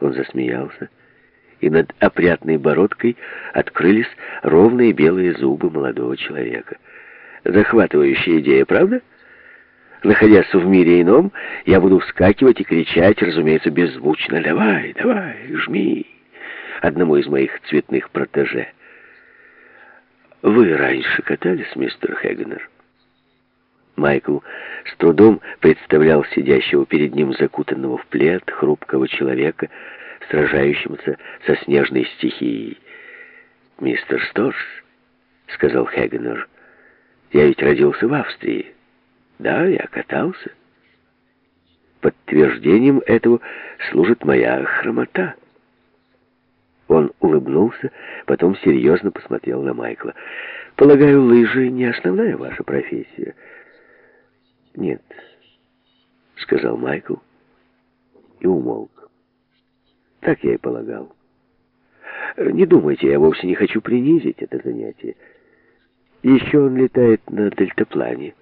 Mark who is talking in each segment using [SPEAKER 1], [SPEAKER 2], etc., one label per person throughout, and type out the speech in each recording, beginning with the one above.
[SPEAKER 1] Он засмеялся, и над опрятной бородкой открылись ровные белые зубы молодого человека. Захватывающая идея, правда? Находясь в мире ином, я буду вскакивать и кричать, разумеется, беззвучно. «Давай, давай, жми!» Одному из моих цветных протеже. «Вы раньше катались, мистер Хегнер?» Майкл с трудом представлял сидящего перед ним закутанного в плед хрупкого человека, сражающимся со снежной стихией. «Мистер Сторс», — сказал Хегенер, — «я ведь родился в Австрии. Да, я катался. Подтверждением этого служит моя хромота». Он улыбнулся, потом серьезно посмотрел на Майкла. «Полагаю, лыжи не основная ваша профессия?» «Нет», — сказал Майкл и умолк. «Так я и полагал. Не думайте, я вовсе не хочу принизить это занятие. Еще он летает на дельтаплане».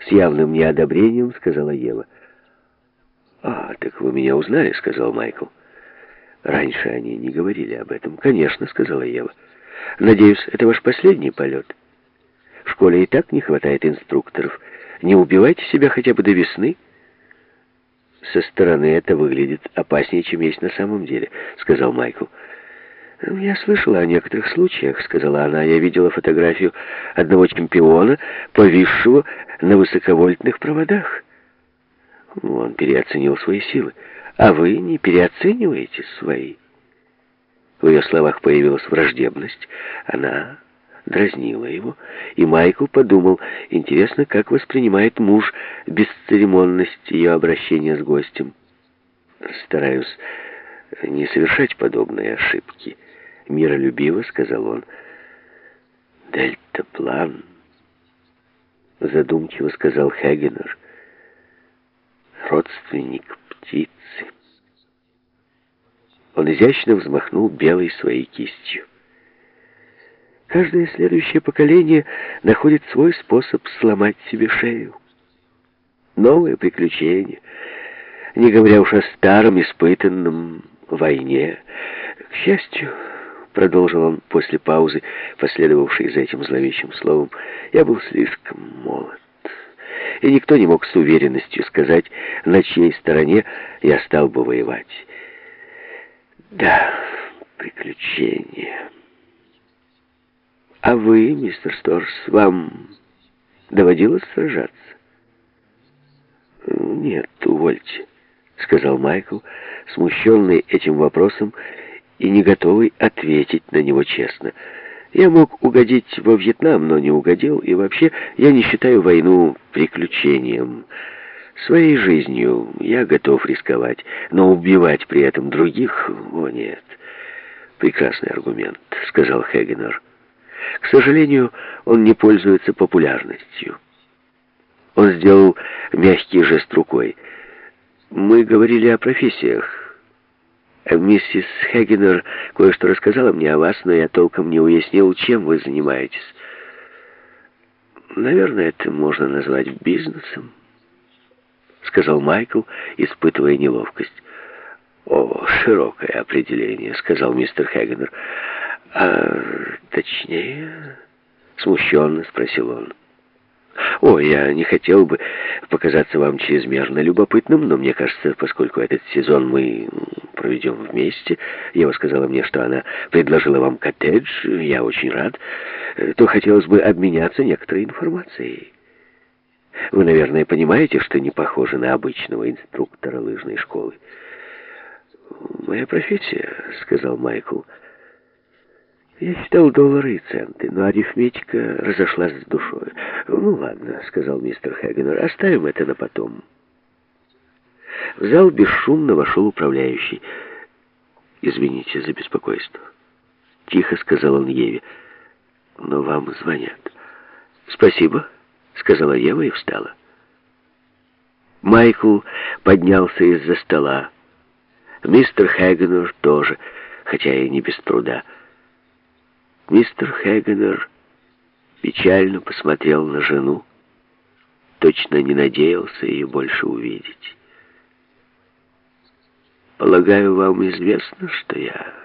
[SPEAKER 1] С явным неодобрением сказала Ева. «А, так вы меня узнали», — сказал Майкл. «Раньше они не говорили об этом». «Конечно», — сказала Ева. «Надеюсь, это ваш последний полет. В школе и так не хватает инструкторов». Не убивайте себя хотя бы до весны. Со стороны это выглядит опаснее, чем есть на самом деле, сказал Майкл. «Я слышала о некоторых случаях», — сказала она. «Я видела фотографию одного чемпиона, повисшего на высоковольтных проводах. Он переоценил свои силы. А вы не переоцениваете свои?» В ее словах появилась враждебность. Она дразнила его, и Майкл подумал, интересно, как воспринимает муж бесцеремонность ее обращения с гостем. «Стараюсь не совершать подобные ошибки», — миролюбиво сказал он. «Дельтаплан», — задумчиво сказал Хегенер, — «родственник птицы». Он изящно взмахнул белой своей кистью. Каждое следующее поколение находит свой способ сломать себе шею. Новые приключения, не говоря уж о старом, испытанном войне. К счастью, продолжил он после паузы, последовавшей за этим зловещим словом, я был слишком молод. И никто не мог с уверенностью сказать, на чьей стороне я стал бы воевать. Да, приключения... А вы, мистер Сторс, вам доводилось сражаться? Нет, увольте, сказал Майкл, смущенный этим вопросом и не готовый ответить на него честно. Я мог угодить во Вьетнам, но не угодил, и вообще я не считаю войну приключением. Своей жизнью я готов рисковать, но убивать при этом других, о нет. Прекрасный аргумент, сказал Хегенер. К сожалению, он не пользуется популярностью. Он сделал мягкий жест рукой. Мы говорили о профессиях. Миссис Хегенер кое-что рассказала мне о вас, но я толком не уяснил, чем вы занимаетесь. Наверное, это можно назвать бизнесом, сказал Майкл, испытывая неловкость. «О, широкое определение», — сказал мистер Хегенер. «А точнее?» — смущенно спросил он. «О, я не хотел бы показаться вам чрезмерно любопытным, но мне кажется, поскольку этот сезон мы проведем вместе, Ева сказала мне, что она предложила вам коттедж, я очень рад, то хотелось бы обменяться некоторой информацией. Вы, наверное, понимаете, что не похожи на обычного инструктора лыжной школы». «Моя профессия», — сказал Майкл, — я считал доллары и центы, но арифметика разошлась с душой. «Ну ладно», — сказал мистер Хэгенер, — «оставим это на потом». В зал бесшумно вошел управляющий. «Извините за беспокойство», — тихо сказал он Еве. «Но вам звонят». «Спасибо», — сказала Ева и встала. Майкл поднялся из-за стола. Мистер Хэгенер тоже, хотя и не без труда. Мистер Хегенер печально посмотрел на жену, точно не надеялся ее больше увидеть. Полагаю, вам известно, что я